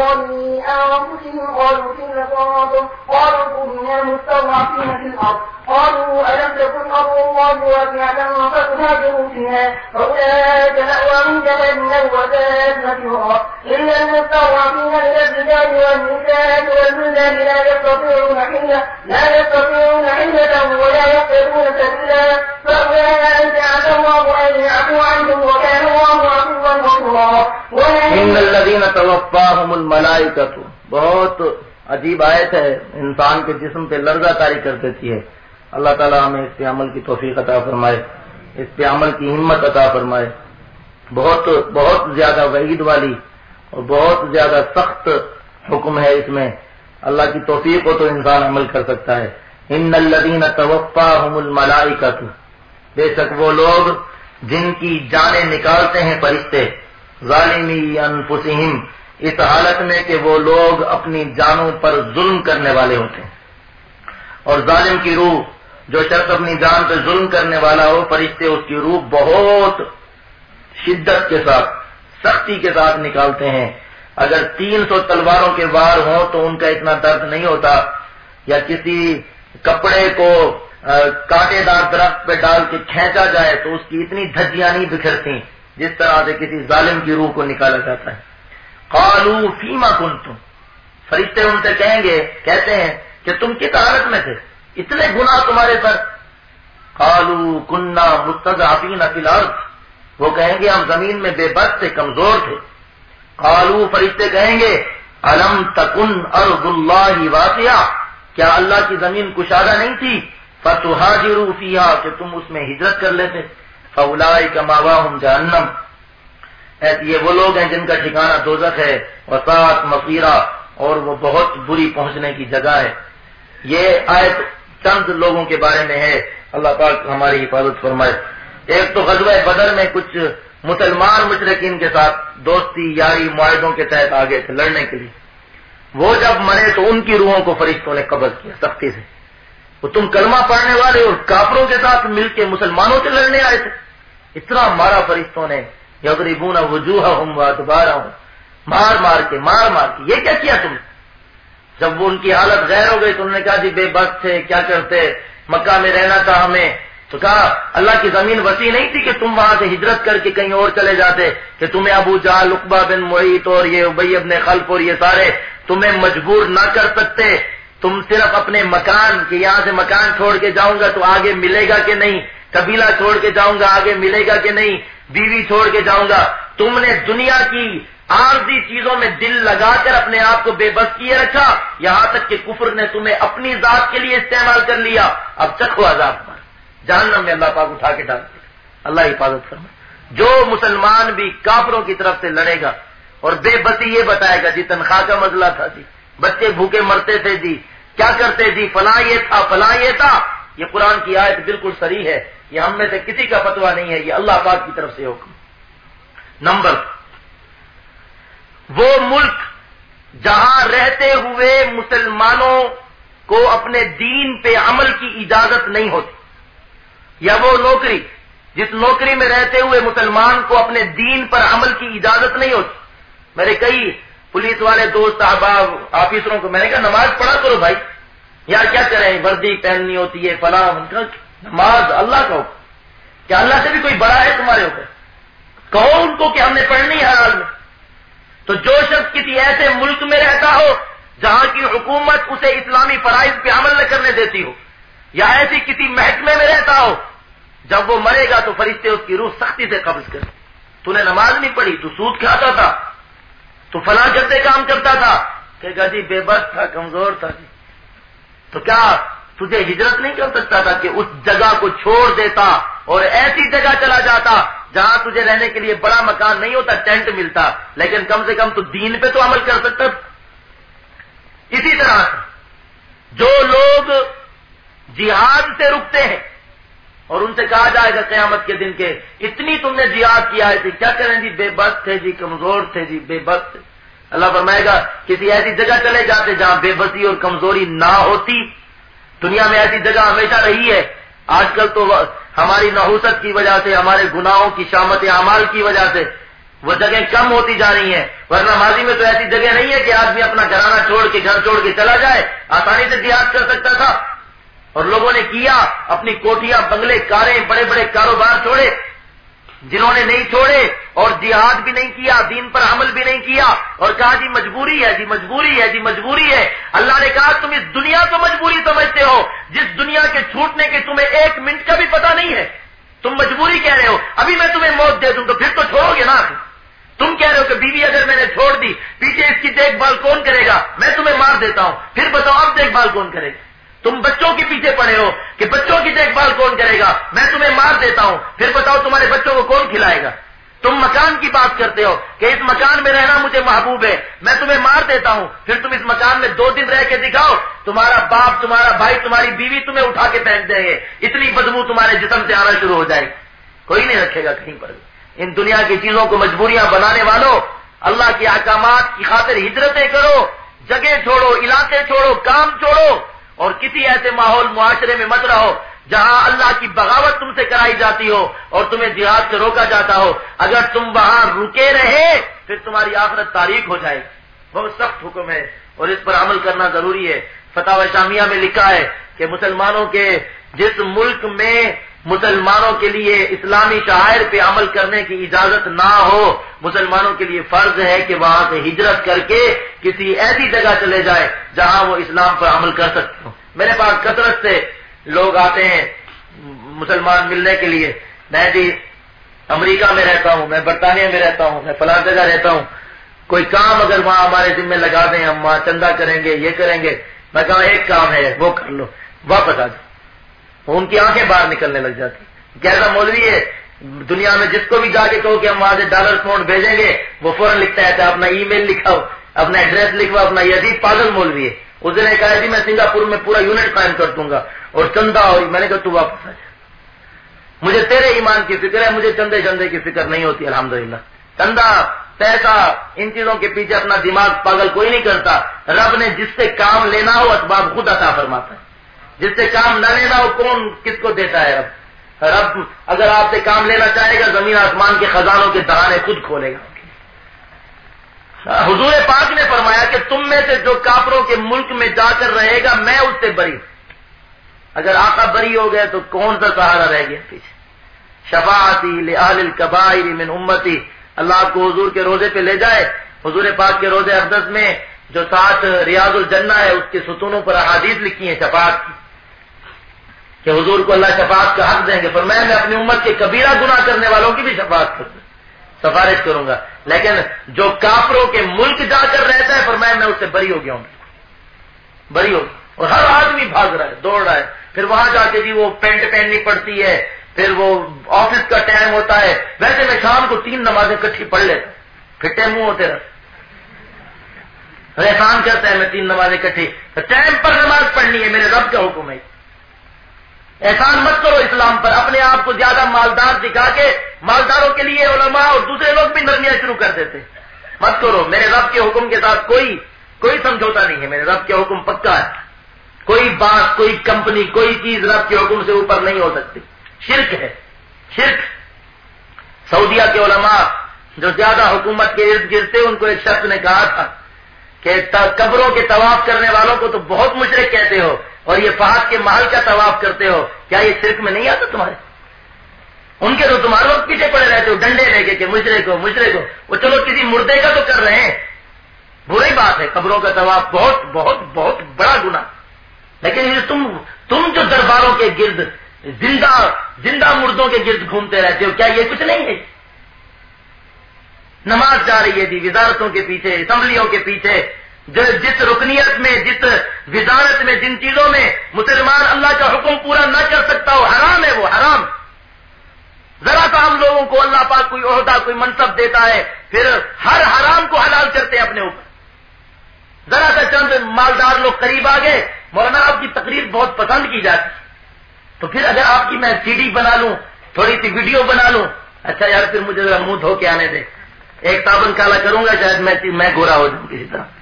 الضالين أو في الغرب الغاضب ورب يمستضعفين في الأرض قالوا ألم تكن أرض الله واسعة فتهاجروا فيها فأولئك مأواهم جهنم وساءت إلا المستضعفين من الرجال والنساء والولدان لا يستطيعون حيلة لا يستطيعون حيلة ولا يقدرون سبيلا. فأولئك عسى الله أن يعفو عنهم وكان الله عفوا غفورا. ان الذين توفاهم الملائکۃ بہت عجیب آیت ہے انسان کے جسم پہ لرزہ تاری کر دیتی ہے اللہ تعالیٰ ہمیں اس پہ عمل کی توفیق عطا فرمائے، اس پہ عمل کی ہمت عطا فرمائے۔ بہت بہت زیادہ وعید والی اور بہت زیادہ سخت حکم ہے اس میں۔ اللہ کی توفیق ہو تو انسان عمل کر سکتا ہے۔ ان الذين توفاهم الملائکۃ۔ بے شک وہ لوگ جن کی جانیں نکالتے ہیں فرشتے، ظالمی انفسہم، اس حالت میں کہ وہ لوگ اپنی جانوں پر ظلم کرنے والے ہوتے ہیں۔ اور ظالم کی روح جو شخص اپنی جان پہ ظلم کرنے والا ہو، فرشتے اس کی روح بہت شدت کے ساتھ، سختی کے ساتھ نکالتے ہیں۔ اگر تین سو تلواروں کے وار ہوں تو ان کا اتنا درد نہیں ہوتا۔ یا کسی کپڑے کو کانٹے دار درخت پہ ڈال کے کھینچا جائے تو اس کی اتنی دھجیاں نہیں بکھرتی جس طرح سے کسی ظالم کی روح کو نکالا جاتا ہے۔ قالو فیما کن تم فرشتے ان سے کہیں گے، کہتے ہیں کہ تم کس حالت میں تھے؟ اتنے گنا تمہارے پر۔ قالو کنہ مستضعفین فی الارض وہ کہیں گے ہم زمین میں بے بس تھے کمزور تھے۔ قالو فرشتے کہیں گے الم تکن ارض اللہ واسعہ کیا اللہ کی زمین کشادہ نہیں تھی؟ فتحاجروا فیہا کہ تم اس میں ہجرت کر لیتے۔ فولائی کا ماواہم جہنم یہ وہ لوگ ہیں جن کا ٹھکانہ دوزخ ہے وساط مفیرہ اور وہ بہت بری پہنچنے کی جگہ ہے۔ یہ آیت چند لوگوں کے بارے میں ہے۔ اللہ پاک ہماری حفاظت فرمائے۔ ایک تو غزوہ بدر میں کچھ مسلمان مشرقین کے ساتھ دوستی یاری معاہدوں کے تحت آگے تھے لڑنے کے لیے۔ وہ جب مرے تو ان کی روحوں کو فرشتوں نے قبض کیا، سختی سے۔ وہ تم کلمہ پڑھنے والے اور کافروں کے ساتھ مل کے مسلمانوں سے لڑنے آئے تھے۔ اتنا مارا فرشتوں نے۔ یغریبون وجوہ ہوں دوبارہ ہوں مار مار کے، مار مار کے۔ یہ کیا کیا تم نے؟ جب وہ ان کی حالت غیر ہو گئی تو انہوں نے کہا جی بے بس تھے، کیا کرتے؟ مکہ میں رہنا تھا ہمیں۔ تو کہا، اللہ کی زمین وسیع نہیں تھی کہ تم وہاں سے ہجرت کر کے کہیں اور چلے جاتے، کہ تمہیں ابو جا لقبہ بن معیت اور یہ ابئی ابن خلف اور یہ سارے تمہیں مجبور نہ کر سکتے۔ تم صرف اپنے مکان کہ یہاں سے مکان چھوڑ کے جاؤں گا تو آگے ملے گا کہ نہیں؟ قبیلہ چھوڑ کے جاؤں گا، آگے ملے گا کہ نہیں؟ بیوی چھوڑ کے جاؤں گا۔ تم نے دنیا کی عارضی چیزوں میں دل لگا کر اپنے آپ کو بے بس کیے رکھا۔ یہاں تک کہ کفر نے تمہیں اپنی ذات کے لیے استعمال کر لیا۔ اب چکھو عذاب پر۔ جہنم میں اللہ پاک اٹھا کے ڈال دے۔ اللہ حفاظت فرمائے۔ جو مسلمان بھی کافروں کی طرف سے لڑے گا اور بے بسی یہ بتائے گا جی تنخواہ کا مسئلہ تھا جی بچے بھوکے مرتے تھے جی کیا کرتے جی؟ فلاں یہ تھا، فلاں یہ تھا۔ یہ قرآن کی آیت بالکل صریح ہے۔ یہ ہم میں سے کسی کا فتوا نہیں ہے۔ یہ اللہ پاک کی طرف سے حکم۔ نمبر وہ ملک جہاں رہتے ہوئے مسلمانوں کو اپنے دین پہ عمل کی اجازت نہیں ہوتی یا وہ نوکری، جس نوکری میں رہتے ہوئے مسلمان کو اپنے دین پر عمل کی اجازت نہیں ہوتی۔ میرے کئی پولیس والے دوست احباب آفیسروں کو میں نے کہا، نماز پڑھا کرو بھائی۔ یار کیا کریں وردی پہننی ہوتی ہے، فلاں نماز اللہ کا کیا اللہ سے بھی کوئی بڑا ہے تمہارے اوپر؟ کہو ان کو کہ ہم نے پڑھنی ہر حال میں۔ تو جو شخص کسی ایسے ملک میں رہتا ہو جہاں کی حکومت اسے اسلامی فرائض پہ عمل نہ کرنے دیتی ہو، یا ایسی کسی محکمے میں رہتا ہو، جب وہ مرے گا تو فرشتے اس کی روح سختی سے قبض کرے تو نے نماز نہیں پڑھی، تو سود کھاتا تھا، تو فلاں جلدے کام کرتا تھا کہ گا جی بے بس تھا، کمزور تھا جی۔ تو کیا تجھے ہجرت نہیں کر سکتا تھا کہ اس جگہ کو چھوڑ دیتا اور ایسی جگہ چلا جاتا جہاں تجھے رہنے کے لیے بڑا مکان نہیں ہوتا، ٹینٹ ملتا، لیکن کم سے کم تو دین پہ تو عمل کر سکتا۔ اسی طرح جو لوگ جہاد سے رکتے ہیں، اور ان سے کہا جائے گا قیامت کے دن کے، اتنی تم نے جہاد کیا ہے کیا کریں جی؟ بے بس تھے جی کمزور تھے جی بے بس اللہ فرمائے گا، کسی ایسی جگہ چلے جاتے جہاں بے بسی اور کمزوری نہ ہوتی۔ دنیا میں ایسی جگہ ہمیشہ رہی ہے۔ آج کل تو ہماری نحوست کی وجہ سے، ہمارے گناہوں کی شامت اعمال کی وجہ سے وہ جگہیں کم ہوتی جا رہی ہیں۔ ورنہ ماضی میں تو ایسی جگہ نہیں ہے کہ آدمی اپنا گھرانہ چھوڑ کے گھر چھوڑ کے چلا جائے، آسانی سے جہاد کر سکتا تھا۔ اور لوگوں نے کیا، اپنی کوٹیاں، بنگلے، کاریں، بڑے بڑے کاروبار چھوڑے۔ جنہوں نے نہیں چھوڑے اور جہاد بھی نہیں کیا، دین پر عمل بھی نہیں کیا۔ اور کہا جی مجبوری ہے جی مجبوری ہے جی مجبوری ہے۔ اللہ نے کہا، تم اس دنیا کو مجبوری سمجھتے ہو، جس دنیا کے چھوٹنے کے تمہیں ایک منٹ کا بھی پتا نہیں ہے تم مجبوری کہہ رہے ہو، ابھی میں تمہیں موت دے دوں تو پھر تو چھوڑو گے نا تم کہہ رہے ہو کہ بیوی اگر میں نے چھوڑ دی، پیچھے اس کی دیکھ بھال کون کرے گا؟ میں تمہیں مار دیتا ہوں۔ پھر بتاؤ، اب دیکھ بھال کون کرے گا؟ تم بچوں کے پیچھے پڑے ہو کہ بچوں کی دیکھ بھال کون کرے گا؟ میں تمہیں مار دیتا ہوں۔ پھر بتاؤ، تمہارے بچوں کو کون کھلائے گا؟ تم مکان کی بات کرتے ہو کہ اس مکان میں رہنا مجھے محبوب ہے، میں تمہیں مار دیتا ہوں۔ پھر تم اس مکان میں دو دن رہ کے دکھاؤ، تمہارا باپ، تمہارا بھائی، تمہاری بیوی تمہیں اٹھا کے پہنچ دیں گے۔ اتنی بدبو تمہارے جسم سے آنا شروع ہو جائے گی۔ کوئی نہیں رکھے گا کہیں پر ان دنیا کی چیزوں کو مجبوریاں بنانے والوں، اللہ کے احکامات کی خاطر ہجرتیں کرو، جگہ چھوڑو، علاقے چھوڑو کام چھوڑو، اور کسی ایسے ماحول، معاشرے میں مت رہو جہاں اللہ کی بغاوت تم سے کرائی جاتی ہو اور تمہیں جہاد سے روکا جاتا ہو۔ اگر تم وہاں رکے رہے، پھر تمہاری آخرت تاریخ ہو جائے۔ بہت سخت حکم ہے اور اس پر عمل کرنا ضروری ہے۔ فتح شامیہ میں لکھا ہے کہ مسلمانوں کے جس ملک میں مسلمانوں کے لیے اسلامی شاعر پہ عمل کرنے کی اجازت نہ ہو، مسلمانوں کے لیے فرض ہے کہ وہاں سے ہجرت کر کے کسی ایسی جگہ چلے جائے جہاں وہ اسلام پر عمل کر سکتے ہو میرے پاس کثرت سے لوگ آتے ہیں مسلمان ملنے کے لیے۔ میں جی امریکہ میں رہتا ہوں، میں برطانیہ میں رہتا ہوں، میں فلاں جگہ رہتا ہوں۔ کوئی کام اگر وہاں ہمارے ذمہ لگا دیں، ہم وہاں چندہ کریں گے، یہ کریں گے۔ میں کہا، ایک کام ہے، وہ کر لو، واپس آ جاؤ۔ ان کی آنکھیں باہر نکلنے لگ جاتی کیسا مولوی ہے، دنیا میں جس کو بھی جا کے کہو کہ ہم وہاں سے ڈالر فون بھیجیں گے، وہ فوراً لکھتا ہے اپنا ای میل لکھاؤ، اپنا ایڈریس لکھواؤ، اپنا یزید پاگل مولوی ہے۔ اس نے کہا جی میں سنگاپور میں پورا یونٹ قائم کر دوں گا اور چندہ اور میں نے کہا تو واپس آ جا۔ مجھے تیرے ایمان کی فکر ہے، مجھے چندے چندے کی فکر نہیں ہوتی، الحمدللہ۔ چندہ، پیسہ، ان چیزوں کے پیچھے اپنا دماغ پاگل کوئی نہیں کرتا۔ رب نے جس سے کام لینا ہو، اسباب خود عطا فرماتا ہے۔ جس سے کام نہ لینا وہ کون کس کو دیتا ہے رب؟ رب اگر آپ سے کام لینا چاہے گا، زمین آسمان کے خزانوں کے درانے خود کھولے گا۔ حضور پاک نے فرمایا کہ تم میں سے جو کافروں کے ملک میں جا کر رہے گا، میں اس سے بری اگر آقا بری ہو گئے تو کون سا سہارا رہ گیا پیچھے؟ شفاعتی من امتی۔ اللہ آپ کو حضور کے روزے پہ لے جائے۔ حضور پاک کے روزے اقدس میں جو ساتھ ریاض الجنہ ہے، اس کے ستونوں پر احادیث لکھی ہیں شفاعت کی۔ کہ حضور کو اللہ شفاعت کا حق دیں گے۔ پر میں اپنی امت کے کبیرہ گناہ کرنے والوں کی بھی شفاعت کروں۔ سفارش کروں گا۔ لیکن جو کافروں کے ملک جا کر رہتا ہے پر میں اس سے بری ہو گیا ہوں۔ بری ہو۔ اور ہر آدمی بھاگ رہا ہے، دوڑ رہا ہے۔ پھر وہاں جا کے جی وہ پینٹ پہننی پڑتی ہے۔ پھر وہ آفس کا ٹائم ہوتا ہے۔ ویسے میں شام کو تین نمازیں کٹھی پڑھ لیتا پھٹے منہ ہوتے رہتے احسان کرتا ہے، میں تین نمازیں کٹھی ٹائم پر نماز پڑھنی ہے، میرے رب کا حکم ہے۔ احسان مت کرو اسلام پر، اپنے آپ کو زیادہ مالدار دکھا کے مالداروں کے لیے علماء اور دوسرے لوگ بھی نرمیاں شروع کر دیتے۔ مت کرو، میرے رب کے حکم کے ساتھ کوئی کوئی سمجھوتا نہیں ہے، میرے رب کے حکم پکا ہے۔ کوئی بات، کوئی کمپنی، کوئی چیز رب کے حکم سے اوپر نہیں ہو سکتی۔ شرک ہے، شرک۔ سعودیہ کے علماء جو زیادہ حکومت کے ارد گرد تھے، ان کو ایک شخص نے کہا تھا کہ قبروں کے طواف کرنے والوں کو تو بہت مشرق کہتے ہو۔ اور یہ فہد کے محل کا طواف کرتے ہو، کیا یہ شرک میں نہیں آتا تمہارے؟ ان کے تو تمہارے وقت پیچھے پڑے رہتے ہو، ڈنڈے لے کے کہ مشرے کو مشرے کو۔ وہ چلو کسی مردے کا تو کر رہے ہیں۔ بری بات ہے، قبروں کا طواف بہت بہت بہت بڑا گنا لیکن یہ تم تم جو درباروں کے گرد، زندہ زندہ مردوں کے گرد گھومتے رہتے ہو، کیا یہ کچھ نہیں ہے؟ نماز جا رہی ہے جی وزارتوں کے پیچھے، اسمبلیوں کے پیچھے۔ جس رکنیت میں، جس وزارت میں، جن چیزوں میں مسلمان اللہ کا حکم پورا نہ کر سکتا ہو، حرام ہے وہ، حرام۔ ذرا سا ہم لوگوں کو اللہ پاک کوئی عہدہ، کوئی منصب دیتا ہے، پھر ہر حرام کو حلال کرتے ہیں اپنے اوپر۔ ذرا سا چند مالدار لوگ قریب آ گئے، مولانا آپ کی تقریر بہت پسند کی جاتی۔ تو پھر اگر آپ کی میں سی ڈی بنا لوں، تھوڑی سی ویڈیو بنا لوں اچھا یار، پھر مجھے ذرا منہ دھو کے آنے دے۔ ایک تابن کالا کروں گا، شاید میں میں گورا ہو جاؤں کسی طرح۔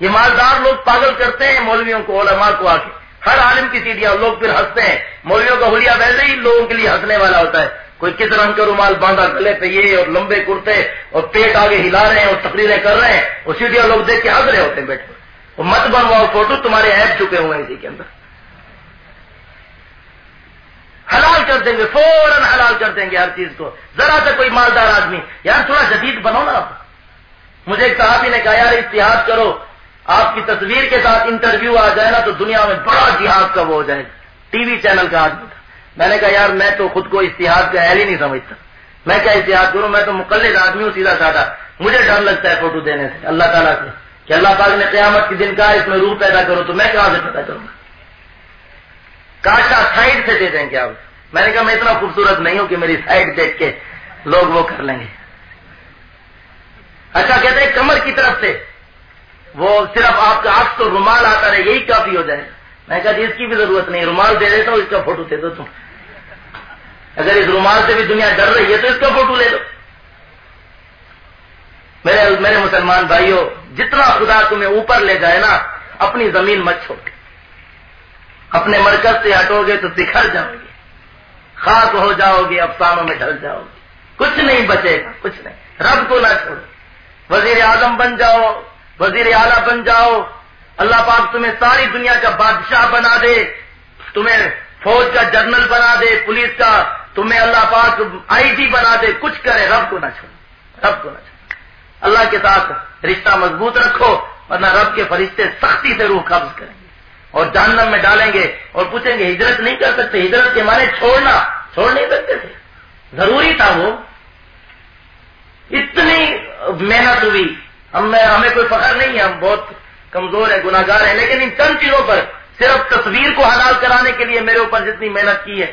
یہ مالدار لوگ پاگل کرتے ہیں مولویوں کو، علماء کو آ کے ہر عالم کی سیڑھیاں لوگ پھر ہنستے ہیں۔ مولویوں کا حلیہ ویسے ہی لوگوں کے لیے ہنسنے والا ہوتا ہے۔ کوئی کس رنگ کا رومال باندھا، گلے پہ یہ اور لمبے کرتے اور پیٹ آگے ہلا رہے ہیں اور تقریریں کر رہے ہیں۔ اور سیڈیا لوگ دیکھ کے ہنس رہے ہوتے ہیں بیٹھے۔ وہ مت بنواؤ فوٹو، تمہارے ایپ چکے ہوئے ہیں اسی کے اندر۔ حلال کر دیں گے، فوراً حلال کر دیں گے ہر چیز کو۔ ذرا سا کوئی مالدار آدمی، یار تھوڑا جدید بنو نا آپ۔ مجھے ایک صحافی نے کہا، یار اتحاد کرو۔ آپ کی تصویر کے ساتھ انٹرویو آ جائے نا تو دنیا میں بڑا جہاد کا وہ ہو جائے ٹی وی چینل کا آدمی تھا۔ میں نے کہا، یار، میں تو خود کو اشتہاد کا اہل ہی نہیں سمجھتا۔ میں کیا اشتہاد کروں؟ میں تو مقلد آدمی ہوں سیدھا سادہ۔ مجھے ڈر لگتا ہے فوٹو دینے سے۔ اللہ تعالیٰ سے کہ اللہ پاک نے قیامت کے دن کہا، اس میں روح پیدا کرو تو میں کہاں سے پیدا کروں گا؟ کاشا سائڈ سے دے دیں گے آپ۔ میں نے کہا، میں اتنا خوبصورت نہیں ہوں کہ میری سائڈ دیکھ کے لوگ وہ کر لیں گے۔ اچھا کہتے ہیں، کمر کی طرف سے وہ صرف آپ کا عکس تو رومال آتا رہے، یہی کافی ہو جائے۔ میں کہا جی اس کی بھی ضرورت نہیں، رومال دے دیتا ہوں، اس کا فوٹو دے دو تم۔ اگر اس رومال سے بھی دنیا ڈر رہی ہے تو اس کا فوٹو لے لو۔ میرے میرے مسلمان بھائیوں جتنا خدا تمہیں اوپر لے جائے نا، اپنی زمین مت چھوڑ اپنے مرکز سے ہٹو گے تو بکھر جاؤ گے۔ خاص ہو جاؤ گے افسانوں میں ڈھل جاؤ گے۔ کچھ نہیں بچے گا، کچھ نہیں۔ رب کو نہ چھوڑو۔ وزیر اعظم بن جاؤ۔ وزیر اعلیٰ بن جاؤ۔ اللہ پاک تمہیں ساری دنیا کا بادشاہ بنا دے۔ تمہیں فوج کا جنرل بنا دے، پولیس کا۔ تمہیں اللہ پاک آئی جی بنا دے۔ کچھ کرے، رب کو نہ چھوڑو رب کو نہ چھوڑو اللہ کے ساتھ رشتہ مضبوط رکھو، ورنہ رب کے فرشتے سختی سے روح قبض کریں گے۔ اور جہنم میں ڈالیں گے اور پوچھیں گے، ہجرت نہیں کر سکتے۔ ہجرت کے معنی چھوڑنا، چھوڑ نہیں سکتے تھے۔ ضروری تھا وہ۔ اتنی محنت ہوئی۔ ہم ہمیں کوئی فخر نہیں ہے، ہم بہت کمزور ہیں گناگار ہیں، لیکن ان چند چیزوں پر صرف تصویر کو حلال کرانے کے لیے میرے اوپر جتنی محنت کی ہے،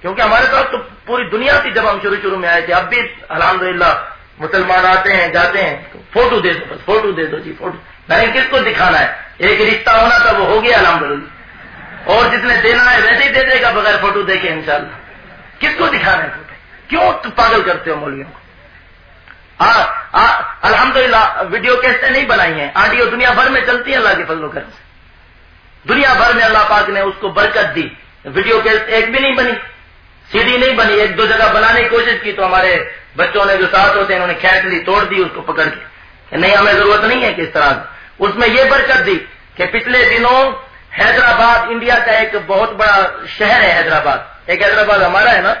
کیونکہ ہمارے پاس تو پوری دنیا تھی جب ہم شروع شروع میں آئے تھے، اب بھی الحمدللہ مسلمان آتے ہیں، جاتے ہیں۔ فوٹو دے دو بس، فوٹو دے دو جی فوٹو۔ میں نے کس کو دکھانا ہے؟ ایک رشتہ ہونا تھا، وہ ہو گیا الحمدللہ۔ اور جس نے دینا ہے، ویسے ہی دے دے گا، بغیر فوٹو دیکھے انشاءاللہ۔ کس کو دکھانا ہے فوٹو؟ کیوں پاگل کرتے ہو مولویوں کو؟ ہاں، ہاں، الحمدللہ، ویڈیو کیسے نہیں بنائی ہیں۔ آڈیو دنیا بھر میں چلتی ہے اللہ کے فضل و کرم سے۔ دنیا بھر میں اللہ پاک نے اس کو برکت دی۔ ویڈیو کیسٹ ایک بھی نہیں بنی، سی ڈی نہیں بنی، ایک دو جگہ بنانے کی کوشش کی تو ہمارے بچوں نے جو ساتھ ہوتے ہیں، انہوں نے کھینچ لی، توڑ دی، اس کو پکڑ کے۔ کہ نہیں، ہمیں ضرورت نہیں ہے کس طرح۔ اس میں یہ برکت دی کہ پچھلے دنوں حیدرآباد انڈیا کا ایک بہت بڑا شہر ہے حیدرآباد۔ ایک حیدرآباد ہمارا ہے نا؟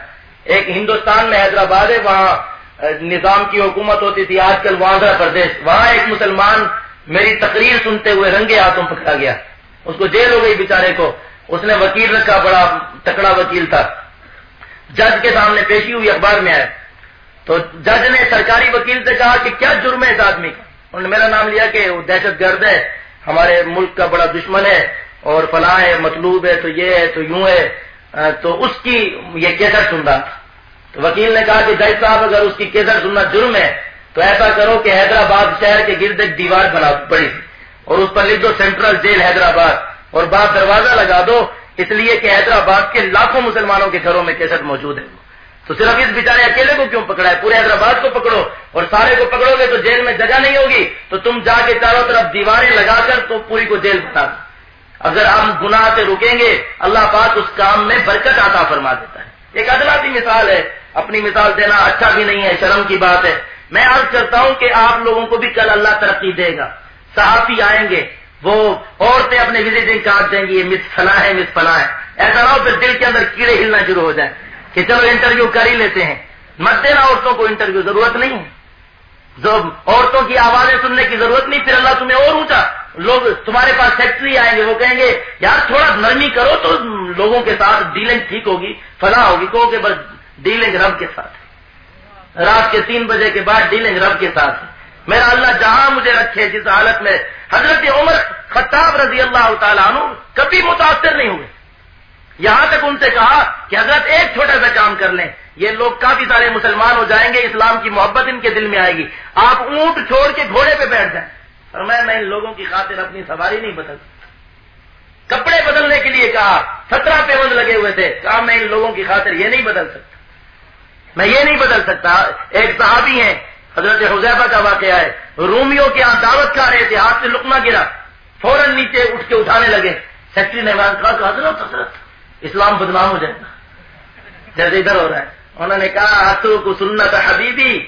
ایک ہندوستان میں حیدرآباد ہے، وہاں نظام کی حکومت ہوتی تھی، آج کل آندھرا پردیش، وہاں ایک مسلمان میری تقریر سنتے ہوئے رنگے ہاتھوں پکڑا گیا۔ اس کو جیل ہو گئی بیچارے کو۔ اس نے وکیل رکھا، بڑا تکڑا وکیل تھا۔ جج کے سامنے پیشی ہوئی اخبار میں آئے۔ تو جج نے سرکاری وکیل سے کہا کہ کیا جرم ہے اس آدمی کا؟ انہوں نے میرا نام لیا کہ وہ دہشت گرد ہے، ہمارے ملک کا بڑا دشمن ہے اور فلاں ہے، مطلوب ہے، تو یہ ہے، تو یوں ہے۔ تو اس کی یہ کیسر سن رہا تھا وکیل نے کہا کہ جج صاحب، اگر اس کی کیسر سننا جرم ہے، تو ایسا کرو کہ حیدرآباد شہر کے گرد ایک دیوار بنا پڑی اور اس پر لکھ دو سینٹرل جیل حیدرآباد اور بعد دروازہ لگا دو، اس لیے کہ حیدرآباد کے لاکھوں مسلمانوں کے گھروں میں کیسٹ موجود ہے۔ تو صرف اس بیچارے اکیلے کو کیوں پکڑا ہے؟ پورے حیدرآباد کو پکڑو اور سارے کو پکڑو گے تو جیل میں جگہ نہیں ہوگی۔ تو تم جا کے چاروں طرف دیواریں لگا کر تو پوری کو جیل بتا دو۔ اگر ہم گناہ سے رکیں گے، اللہ پاک اس کام میں برکت آتا فرما دیتا ہے۔ ایک ادنا سی مثال ہے۔ اپنی مثال دینا اچھا بھی نہیں ہے، شرم کی بات ہے۔ میں عرض کرتا ہوں کہ آپ لوگوں کو بھی کل اللہ ترقی دے گا۔ صحافی آئیں گے، وہ عورتیں اپنے وزٹنگ کارڈ دیں گی، یہ مس فلاں ہے، مس فلاں ہے۔ ایسا نہ ہو پھر دل کے اندر کیڑے ہلنا شروع ہو جائیں کہ چلو انٹرویو کر ہی لیتے ہیں۔ مت دینا عورتوں کو انٹرویو، ضرورت نہیں ہے۔ جو عورتوں کی آوازیں سننے کی ضرورت نہیں، پھر اللہ تمہیں اور اونچا لوگ تمہارے پاس فیکٹری آئیں گے، وہ کہیں گے، یار تھوڑا نرمی کرو تو لوگوں کے ساتھ، ڈیلنگ ٹھیک ہوگی، فلاں ہوگی۔ کہو کہ بس ڈیلنگ رب کے ساتھ رات کے تین بجے کے بعد ڈیلنگ رب کے ساتھ ہے۔ میرا اللہ جہاں مجھے رکھے، جس حالت میں حضرت عمر خطاب رضی اللہ تعالیٰ عنہ کبھی متاثر نہیں ہوئے۔ یہاں تک ان سے کہا کہ حضرت ایک چھوٹا سا کام کر لیں۔ یہ لوگ کافی سارے مسلمان ہو جائیں گے، اسلام کی محبت ان کے دل میں آئے گی۔ آپ اونٹ چھوڑ کے گھوڑے پہ بیٹھ جائیں۔ اور میں میں ان لوگوں کی خاطر اپنی سواری نہیں بدل کپڑے بدلنے کے لیے کہا، سترہ پیوند لگے ہوئے تھے۔ کہا، میں ان لوگوں کی خاطر یہ نہیں بدل سکتا۔ میں یہ نہیں بدل سکتا، ایک صحابی ہیں، حضرت حضیفہ کا واقعہ ہے۔ رومیوں کے یہاں دعوت کھا رہے تھے، ہاتھ سے لکما گرا، فوراً نیچے اٹھ کے اٹھانے لگے۔ سیکٹری نے کہا کہ حضرت حضرت، اسلام بدنام ہو جائے گا۔ جیسے ادھر ہو رہا ہے۔ انہوں نے کہا اترو کو سنت حبیبی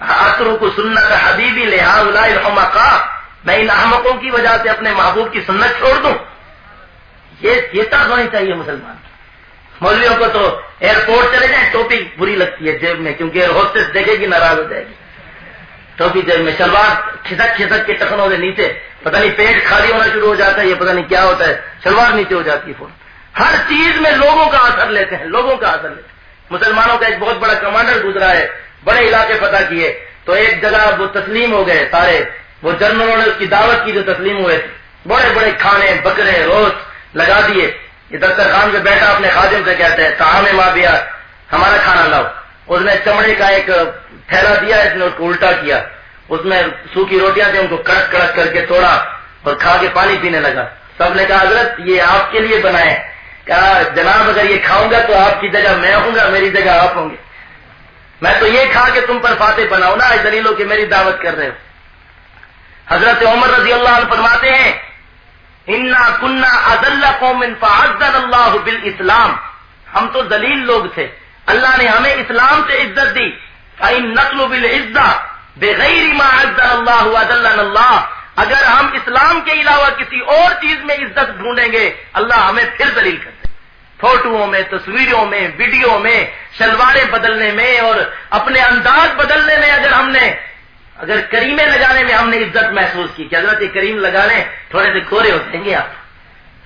اترو کو سنت حبیبی، لہٰذا کا میں ان احمقوں کی وجہ سے اپنے محبوب کی سنت چھوڑ دوں۔ یہ طرح ہونی چاہیے مسلمان کی۔ مولویوں کو تو ایئرپورٹ چلے جائیں، ٹوپی بری لگتی ہے جیب میں، کیونکہ ایئر ہوسٹس دیکھے گی، ناراض ہو جائے گی۔ ٹوپی جیب میں، شلوار کھسک کھسک کے ٹخنوں کے نیچے، پتہ نہیں پیٹ خالی ہونا شروع ہو جاتا ہے یہ پتہ نہیں کیا ہوتا ہے، شلوار نیچے ہو جاتی ہے فون ہر چیز میں لوگوں کا اثر لیتے ہیں، لوگوں کا اثر لیتے ہیں۔ مسلمانوں کا ایک بہت بڑا کمانڈر گزرا ہے، بڑے علاقے پتہ کیے۔ تو ایک جگہ وہ تسلیم ہو گئے سارے۔ وہ جنرلوں نے اس کی دعوت کی جو تسلیم ہوئے تھے۔ بڑے بڑے کھانے، بکرے، روز لگا دیے۔ یہ دسترخوان پہ بیٹھا اپنے خادم سے کہتے ہیں کہاں ماں بیا، ہمارا کھانا لاؤ۔ اس نے چمڑے کا ایک تھیلا دیا، اس نے اس کو الٹا کیا۔ اس میں سوکھی روٹیاں تھیں ان کو کڑک کڑک کر کے توڑا اور کھا کے پانی پینے لگا۔ سب نے کہا، حضرت، یہ آپ کے لیے بنائے کہا، جناب، اگر یہ کھاؤں گا تو آپ کی جگہ میں ہوں گا، میری جگہ آپ ہوں گے۔ میں تو یہ کھا کے تم پر فاتح بناؤں نا دلیلوں کی میری دعوت کر رہے ہو۔ حضرت عمر رضی اللہ عنہ فرماتے ہیں انا کنہ ادل قوم اللہ بال اسلام ہم تو دلیل لوگ تھے۔ اللہ نے ہمیں اسلام سے عزت دی۔ نقل بل عزت بے اللہ اللہ اگر ہم اسلام کے علاوہ کسی اور چیز میں عزت ڈھونڈیں گے، اللہ ہمیں پھر دلیل کرتے فوٹوؤں میں، تصویروں میں، ویڈیو میں، شلواریں بدلنے میں اور اپنے انداز بدلنے میں اگر ہم نے اگر کریمیں لگانے میں ہم نے عزت محسوس کی کہ حضرت کریم لگا لیں تھوڑے سے گورے ہو جائیں گے آپ۔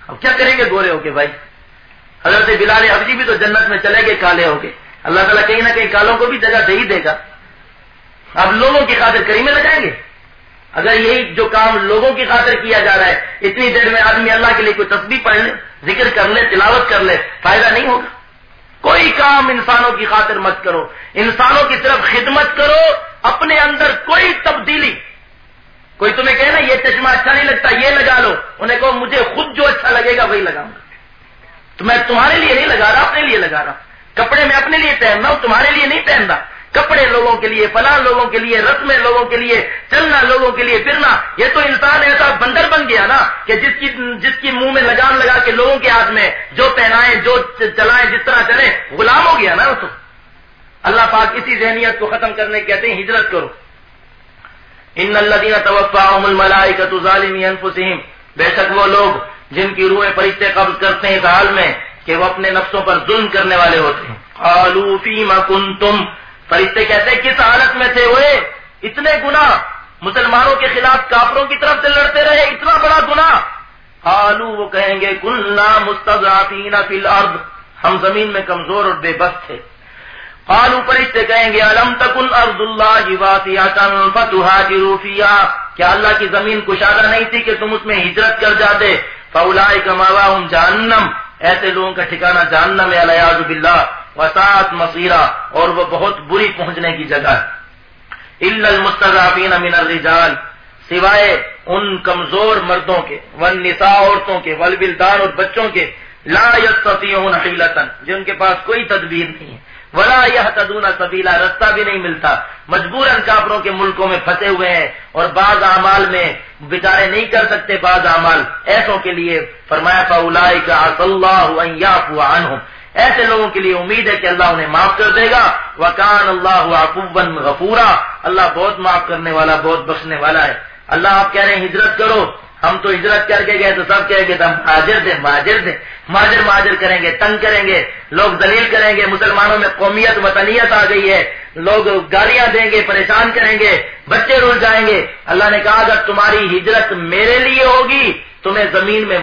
اب کیا کریں گے گورے ہو کے بھائی؟ حضرت بلال حبجی بھی تو جنت میں چلے گئے کالے ہو گئے اللہ تعالیٰ کہیں نہ کہیں کالوں کو بھی جگہ دے ہی دے گا۔ اب لوگوں کی خاطر کریمیں لگائیں گے؟ اگر یہی جو کام لوگوں کی خاطر کیا جا رہا ہے، اتنی دیر میں آدمی اللہ کے لیے کوئی تصویر پڑھ لے، ذکر کر لے، تلاوت کر لے، فائدہ نہیں ہوگا۔ کوئی کام انسانوں کی خاطر مت کرو۔ انسانوں کی طرف خدمت کرو۔ اپنے اندر کوئی تبدیلی کوئی تمہیں کہے نا یہ چشمہ اچھا نہیں لگتا، یہ لگا لو، انہیں کہو مجھے خود جو اچھا لگے گا وہی لگاؤں گا۔ تو میں تمہارے لیے نہیں لگا رہا، اپنے لیے لگا رہا۔ کپڑے میں اپنے لیے پہن رہا ہوں، تمہارے لیے نہیں پہن رہا کپڑے لوگوں کے لیے، فلاں لوگوں کے لیے، رسمیں لوگوں کے لیے، چلنا لوگوں کے لیے، پھرنا۔ یہ تو انسان ایسا بندر بن گیا نا کہ جس کی جس کی منہ میں لگام لگا کے لوگوں کے ہاتھ میں جو پہنائیں، جو چلائیں، جس طرح چلے غلام ہو گیا نا تو۔ اللہ پاک اسی ذہنیت کو ختم کرنے کہتے ہیں، ہجرت کرو۔ ان اللہ توفا ملائی ظالمی بے شک وہ لوگ جن کی روحیں فرشتے قبض کرتے ہیں اس حال میں، کہ وہ اپنے نفسوں پر ظلم کرنے والے ہوتے ہیں۔ آلوفی مکن تم فرشتے کہتے ہیں، کس حالت میں تھے ہوئے اتنے گنا مسلمانوں کے خلاف کافروں کی طرف سے لڑتے رہے، اتنا بڑا گنا آلو وہ کہیں گے کلنا مستضعفین فی الارض۔ ہم زمین میں کمزور اور بے بس تھے۔ آلو فرشتے کہیں گے، الم تکن ارض اللہ واسعتن فتہاجروا فیہا؟ کیا اللہ کی زمین کشادہ نہیں تھی کہ تم اس میں ہجرت کر جاتے؟ فاولائک ماواہم جہنم۔ ایسے لوگوں کا ٹھکانہ جہنم ہے، الیاذ باللہ۔ وسعت مصیرہ اور وہ بہت بری پہنچنے کی جگہ ہے۔ المستضعفین من الرجال۔ سوائے ان کمزور مردوں کے ون نساء عورتوں کے ولبلدان اور بچوں کے، لا یستطیعون حیلتا جن کے پاس کوئی تدبیر نہیں ہے۔ ولا یہ تدون سبیلا، رستہ بھی نہیں ملتا۔ مجبور کافروں کے ملکوں میں پھنسے ہوئے ہیں اور بعض اعمال میں بچارے نہیں کر سکتے بعض اعمال۔ ایسوں کے لیے فرمایا کا اللہ عنہم۔ ایسے لوگوں کے لیے امید ہے کہ اللہ انہیں معاف کر دے گا۔ وکان اللہ عقوبن غفورا۔ اللہ بہت معاف کرنے والا، بہت بخشنے والا ہے۔ اللہ آپ کہہ رہے ہیں، ہجرت کرو۔ ہم تو ہجرت کر کے گئے تو سب کہیں گے ہم حاضر دیں ماجر دیں ماجر ماجر کریں گے، تنگ کریں گے۔ لوگ دلیل کریں گے، مسلمانوں میں قومیت، وطنیت آ گئی ہے۔ لوگ گالیاں دیں گے، پریشان کریں گے، بچے رول جائیں گے۔ اللہ نے کہا، اگر تمہاری ہجرت میرے لیے ہوگی، تمہیں زمین میں